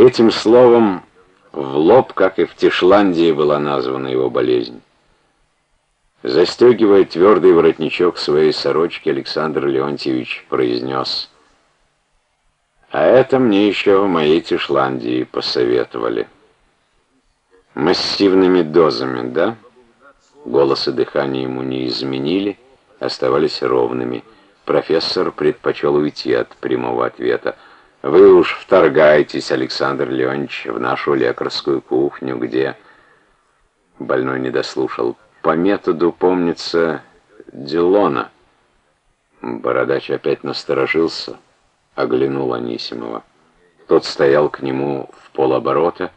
Этим словом в лоб, как и в Тишландии, была названа его болезнь. Застегивая твердый воротничок своей сорочки, Александр Леонтьевич произнес «А это мне еще в моей Тишландии посоветовали». «Массивными дозами, да?» Голос и дыхание ему не изменили, оставались ровными. Профессор предпочел уйти от прямого ответа. «Вы уж вторгаетесь, Александр Леонидович, в нашу лекарскую кухню, где...» Больной не дослушал. «По методу, помнится, Дилона». Бородач опять насторожился, оглянул Анисимова. Тот стоял к нему в полоборота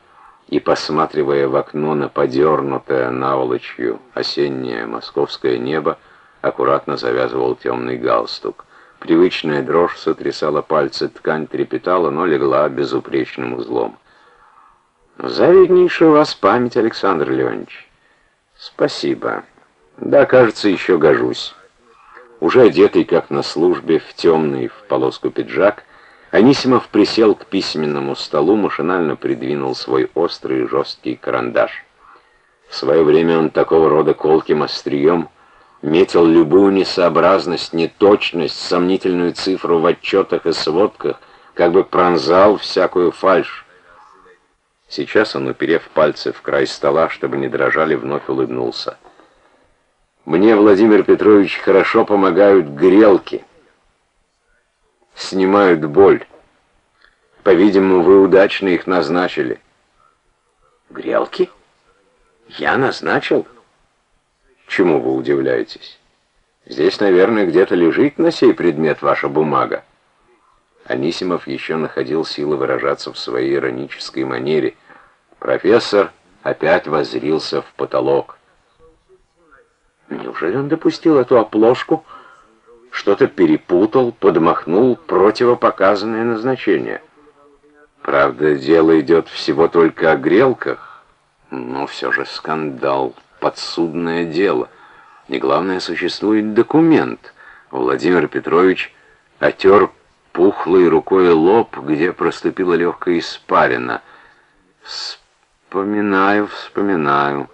и, посматривая в окно на подернутое наволочью осеннее московское небо, аккуратно завязывал темный галстук. Привычная дрожь сотрясала пальцы, ткань трепетала, но легла безупречным узлом. «Завиднейшая у вас память, Александр Леонидович». «Спасибо. Да, кажется, еще гожусь». Уже одетый, как на службе, в темный, в полоску пиджак, Анисимов присел к письменному столу, машинально придвинул свой острый жесткий карандаш. В свое время он такого рода колким острием метил любую несообразность, неточность, сомнительную цифру в отчетах и сводках, как бы пронзал всякую фальшь. Сейчас он, уперев пальцы в край стола, чтобы не дрожали, вновь улыбнулся. «Мне, Владимир Петрович, хорошо помогают грелки. Снимают боль. По-видимому, вы удачно их назначили». «Грелки? Я назначил?» Чему вы удивляетесь? Здесь, наверное, где-то лежит на сей предмет ваша бумага. Анисимов еще находил силы выражаться в своей иронической манере. Профессор опять воззрился в потолок. Неужели он допустил эту оплошку? Что-то перепутал, подмахнул противопоказанное назначение. Правда, дело идет всего только о грелках, но все же скандал подсудное дело. И главное, существует документ. Владимир Петрович отер пухлой рукой лоб, где проступила легкая испарина. Вспоминаю, вспоминаю.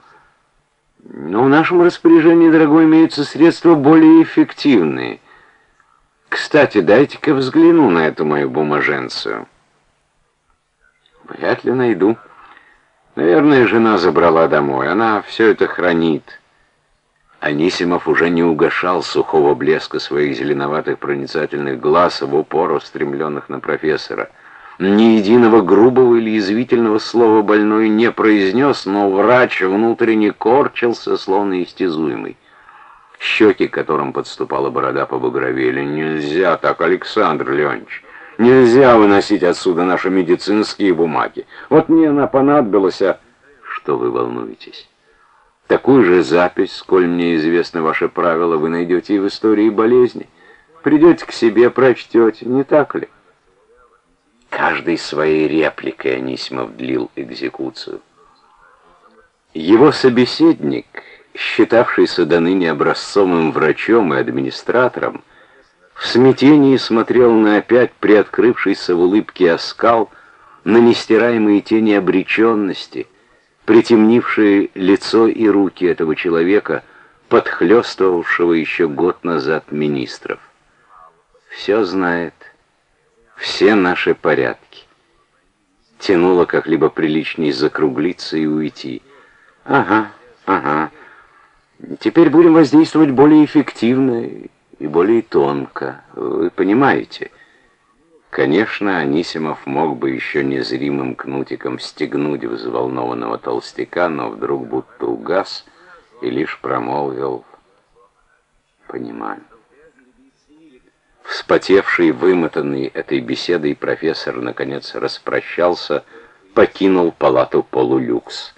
Но в нашем распоряжении, дорогой, имеются средства более эффективные. Кстати, дайте-ка взгляну на эту мою бумаженцию. Вряд ли найду. Наверное, жена забрала домой. Она все это хранит. Анисимов уже не угошал сухого блеска своих зеленоватых проницательных глаз в упор устремленных на профессора. Ни единого грубого или язвительного слова больной не произнес, но врач внутренне корчился, словно истязуемый. Щеки, которым подступала борода, побагровели. «Нельзя так, Александр Леонидович! Нельзя выносить отсюда наши медицинские бумаги. Вот мне она понадобилась, а... Что вы волнуетесь? Такую же запись, сколь мне известно ваше правило, вы найдете и в истории болезни. Придете к себе, прочтете, не так ли? Каждый своей репликой Анисимов длил экзекуцию. Его собеседник, считавшийся до ныне образцовым врачом и администратором, в смятении смотрел на опять приоткрывшийся в улыбке оскал, на нестираемые тени обреченности, притемнившие лицо и руки этого человека, подхлестывавшего еще год назад министров. Все знает, все наши порядки. Тянуло как-либо приличней закруглиться и уйти. Ага, ага. Теперь будем воздействовать более эффективно и более тонко. Вы понимаете? Конечно, Анисимов мог бы еще незримым кнутиком стегнуть взволнованного толстяка, но вдруг будто угас и лишь промолвил «Понимаю». Вспотевший, вымотанный этой беседой, профессор, наконец, распрощался, покинул палату полулюкс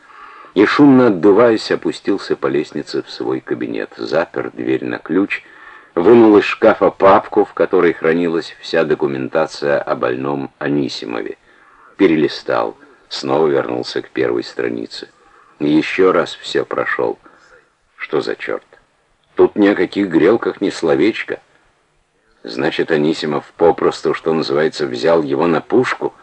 и, шумно отдуваясь, опустился по лестнице в свой кабинет, запер дверь на ключ — вынул из шкафа папку, в которой хранилась вся документация о больном Анисимове. Перелистал, снова вернулся к первой странице. Еще раз все прошел. Что за черт? Тут ни о каких грелках ни словечка. Значит, Анисимов попросту, что называется, взял его на пушку —